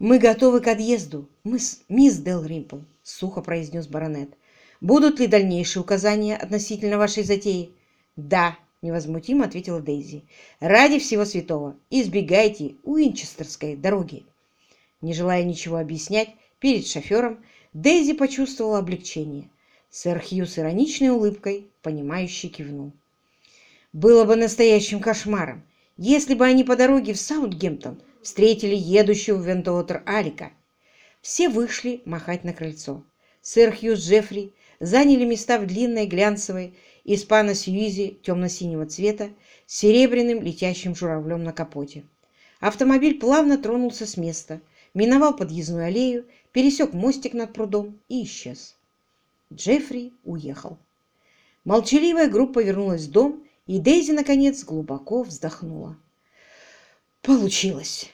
«Мы готовы к отъезду, мисс, мисс Делримпл», — сухо произнес баронет. «Будут ли дальнейшие указания относительно вашей затеи?» «Да», — невозмутимо ответила Дейзи. «Ради всего святого избегайте Уинчестерской дороги». Не желая ничего объяснять перед шофером, Дейзи почувствовала облегчение. Сэр Хью с ироничной улыбкой, понимающе кивнул. «Было бы настоящим кошмаром, если бы они по дороге в Саутгемптон встретили едущего в Вентуотер Алика. Все вышли махать на крыльцо. Сэр Хью с Джеффри заняли места в длинной глянцевой испано-сьюизе темно-синего цвета с серебряным летящим журавлем на капоте. Автомобиль плавно тронулся с места, миновал подъездную аллею, пересек мостик над прудом и исчез. Джеффри уехал. Молчаливая группа вернулась в дом, и Дейзи, наконец, глубоко вздохнула. Получилось.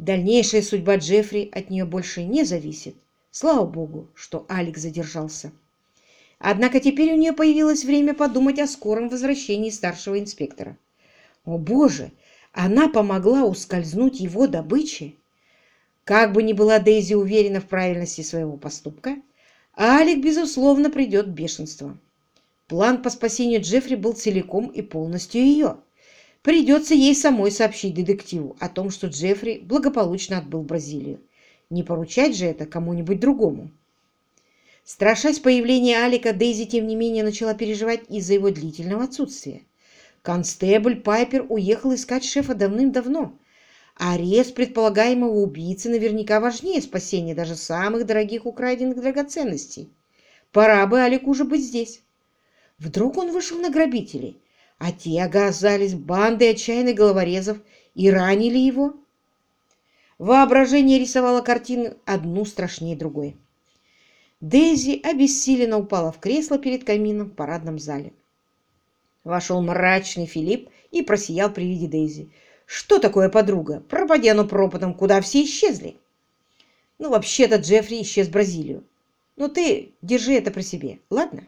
Дальнейшая судьба Джеффри от нее больше не зависит. Слава богу, что Алекс задержался. Однако теперь у нее появилось время подумать о скором возвращении старшего инспектора. О боже, она помогла ускользнуть его добыче. Как бы ни была Дейзи уверена в правильности своего поступка, Алик, безусловно, придет в бешенство. План по спасению Джеффри был целиком и полностью ее. Придется ей самой сообщить детективу о том, что Джеффри благополучно отбыл в Бразилию. Не поручать же это кому-нибудь другому. Страшась появления Алика, Дейзи, тем не менее, начала переживать из-за его длительного отсутствия. Констебль Пайпер уехал искать шефа давным-давно. Арест предполагаемого убийцы наверняка важнее спасения даже самых дорогих украденных драгоценностей. Пора бы Алику уже быть здесь. Вдруг он вышел на грабителей – а те оказались бандой отчаянных головорезов и ранили его. Воображение рисовало картины одну страшнее другой. Дейзи обессиленно упала в кресло перед камином в парадном зале. Вошел мрачный Филипп и просиял при виде Дейзи. «Что такое подруга? Пропади оно пропадом, куда все исчезли?» «Ну, вообще-то Джеффри исчез в Бразилию. Но ты держи это при себе, ладно?»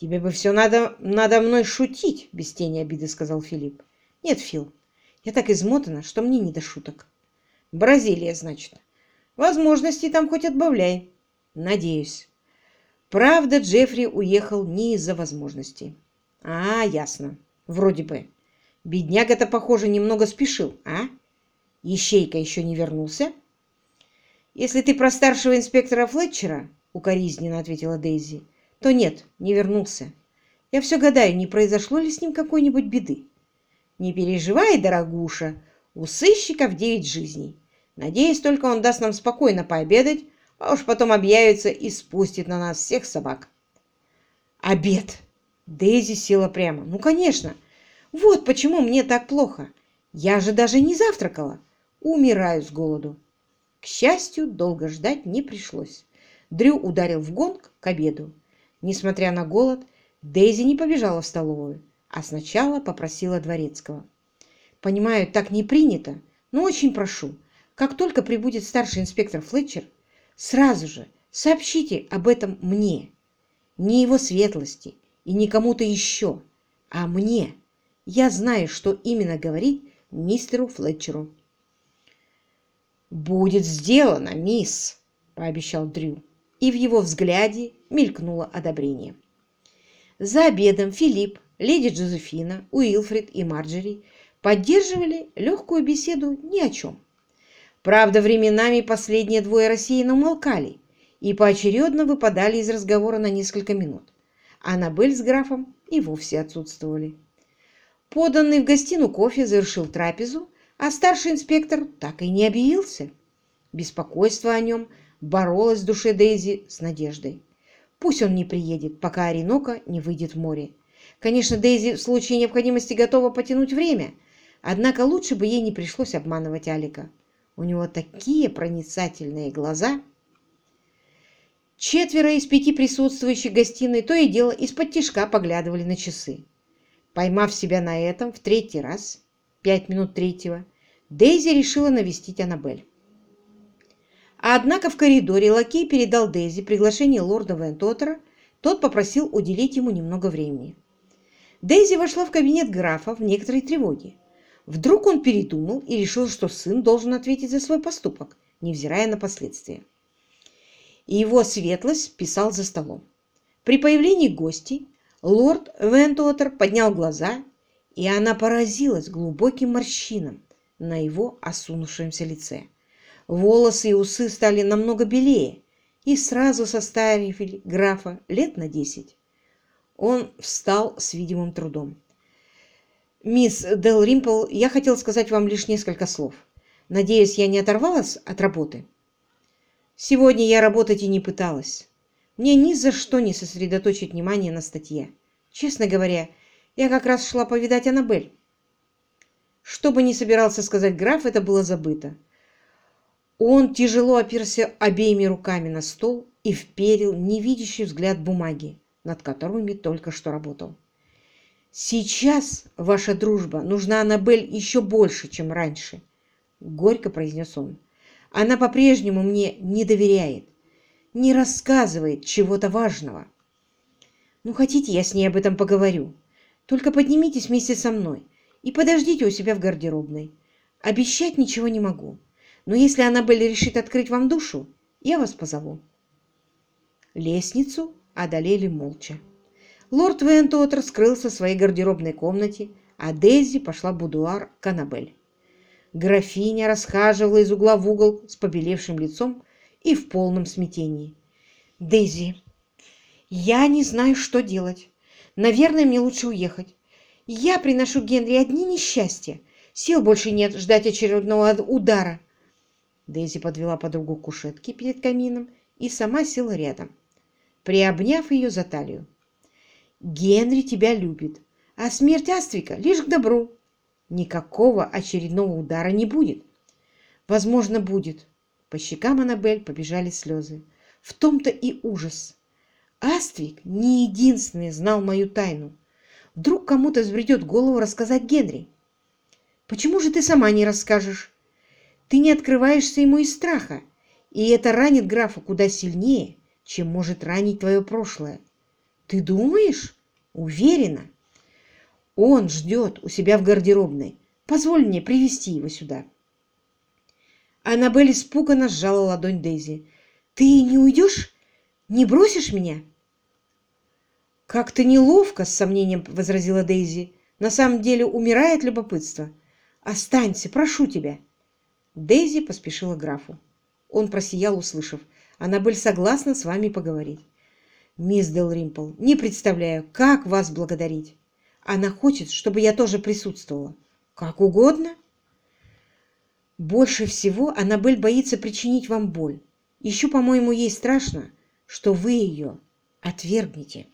«Тебе бы все надо надо мной шутить», — без тени обиды сказал Филипп. «Нет, Фил, я так измотана, что мне не до шуток». «Бразилия, значит. Возможностей там хоть отбавляй». «Надеюсь». Правда, Джеффри уехал не из-за возможностей. «А, ясно. Вроде бы. Бедняга-то, похоже, немного спешил, а? Ищейка еще не вернулся?» «Если ты про старшего инспектора Флетчера», — укоризненно ответила Дейзи, — то нет, не вернулся. Я все гадаю, не произошло ли с ним какой-нибудь беды. Не переживай, дорогуша, у сыщиков девять жизней. Надеюсь, только он даст нам спокойно пообедать, а уж потом объявится и спустит на нас всех собак. Обед! Дейзи села прямо. Ну, конечно. Вот почему мне так плохо. Я же даже не завтракала. Умираю с голоду. К счастью, долго ждать не пришлось. Дрю ударил в гонг к обеду. Несмотря на голод, Дейзи не побежала в столовую, а сначала попросила дворецкого. «Понимаю, так не принято, но очень прошу, как только прибудет старший инспектор Флетчер, сразу же сообщите об этом мне. Не его светлости и не кому-то еще, а мне. Я знаю, что именно говорить мистеру Флетчеру». «Будет сделано, мисс», — пообещал Дрю и в его взгляде мелькнуло одобрение. За обедом Филипп, леди Джозефина, Уилфрид и Марджери поддерживали легкую беседу ни о чем. Правда, временами последние двое рассеянно умолкали и поочередно выпадали из разговора на несколько минут. Аннабель с графом и вовсе отсутствовали. Поданный в гостину кофе завершил трапезу, а старший инспектор так и не объявился. Беспокойство о нем – боролась в душе Дейзи с надеждой. Пусть он не приедет, пока Оренока не выйдет в море. Конечно, Дейзи в случае необходимости готова потянуть время, однако лучше бы ей не пришлось обманывать Алика. У него такие проницательные глаза. Четверо из пяти присутствующих в гостиной то и дело из-под тишка поглядывали на часы. Поймав себя на этом в третий раз, пять минут третьего, Дейзи решила навестить Аннабель. Однако в коридоре лакей передал Дейзи приглашение лорда Вентотера, тот попросил уделить ему немного времени. Дейзи вошла в кабинет графа в некоторой тревоге. Вдруг он передумал и решил, что сын должен ответить за свой поступок, невзирая на последствия. И его светлость писал за столом. При появлении гостей лорд Вентуотер поднял глаза, и она поразилась глубоким морщинам на его осунувшемся лице. Волосы и усы стали намного белее и сразу составили графа лет на десять. Он встал с видимым трудом. «Мисс Дел Римпл, я хотел сказать вам лишь несколько слов. Надеюсь, я не оторвалась от работы?» «Сегодня я работать и не пыталась. Мне ни за что не сосредоточить внимание на статье. Честно говоря, я как раз шла повидать Аннабель». Что бы ни собирался сказать граф, это было забыто. Он тяжело оперся обеими руками на стол и вперил невидящий взгляд бумаги, над которыми только что работал. «Сейчас ваша дружба нужна Аннабель еще больше, чем раньше», — горько произнес он. «Она по-прежнему мне не доверяет, не рассказывает чего-то важного». «Ну, хотите, я с ней об этом поговорю? Только поднимитесь вместе со мной и подождите у себя в гардеробной. Обещать ничего не могу, но если Аннабель решит открыть вам душу, я вас позову». Лестницу одолели молча. Лорд Вентуотер скрылся в своей гардеробной комнате, а Дейзи пошла в будуар к Аннабель. Графиня расхаживала из угла в угол с побелевшим лицом и в полном смятении. «Дейзи, я не знаю, что делать. Наверное, мне лучше уехать. Я приношу Генри одни несчастья. Сил больше нет ждать очередного удара». Дейзи подвела подругу к кушетке перед камином и сама села рядом, приобняв ее за талию. Генри тебя любит, а смерть Аствика лишь к добру. Никакого очередного удара не будет. Возможно, будет. По щекам Аннабель побежали слезы. В том-то и ужас. Аствик не единственный знал мою тайну. Вдруг кому-то взбредет голову рассказать Генри. Почему же ты сама не расскажешь? Ты не открываешься ему из страха, и это ранит графа куда сильнее, чем может ранить твое прошлое. Ты думаешь? Уверена. Он ждет у себя в гардеробной. Позволь мне привести его сюда. Аннабель испуганно сжала ладонь Дейзи. «Ты не уйдешь? Не бросишь меня?» «Как-то неловко», — с сомнением возразила Дейзи. «На самом деле умирает любопытство. Останься, прошу тебя». Дейзи поспешила к графу. Он просиял, услышав. «Аннабель согласна с вами поговорить». «Мисс Делримпл, не представляю, как вас благодарить. Она хочет, чтобы я тоже присутствовала. Как угодно». «Больше всего Аннабель боится причинить вам боль. Еще, по-моему, ей страшно, что вы ее отвергнете».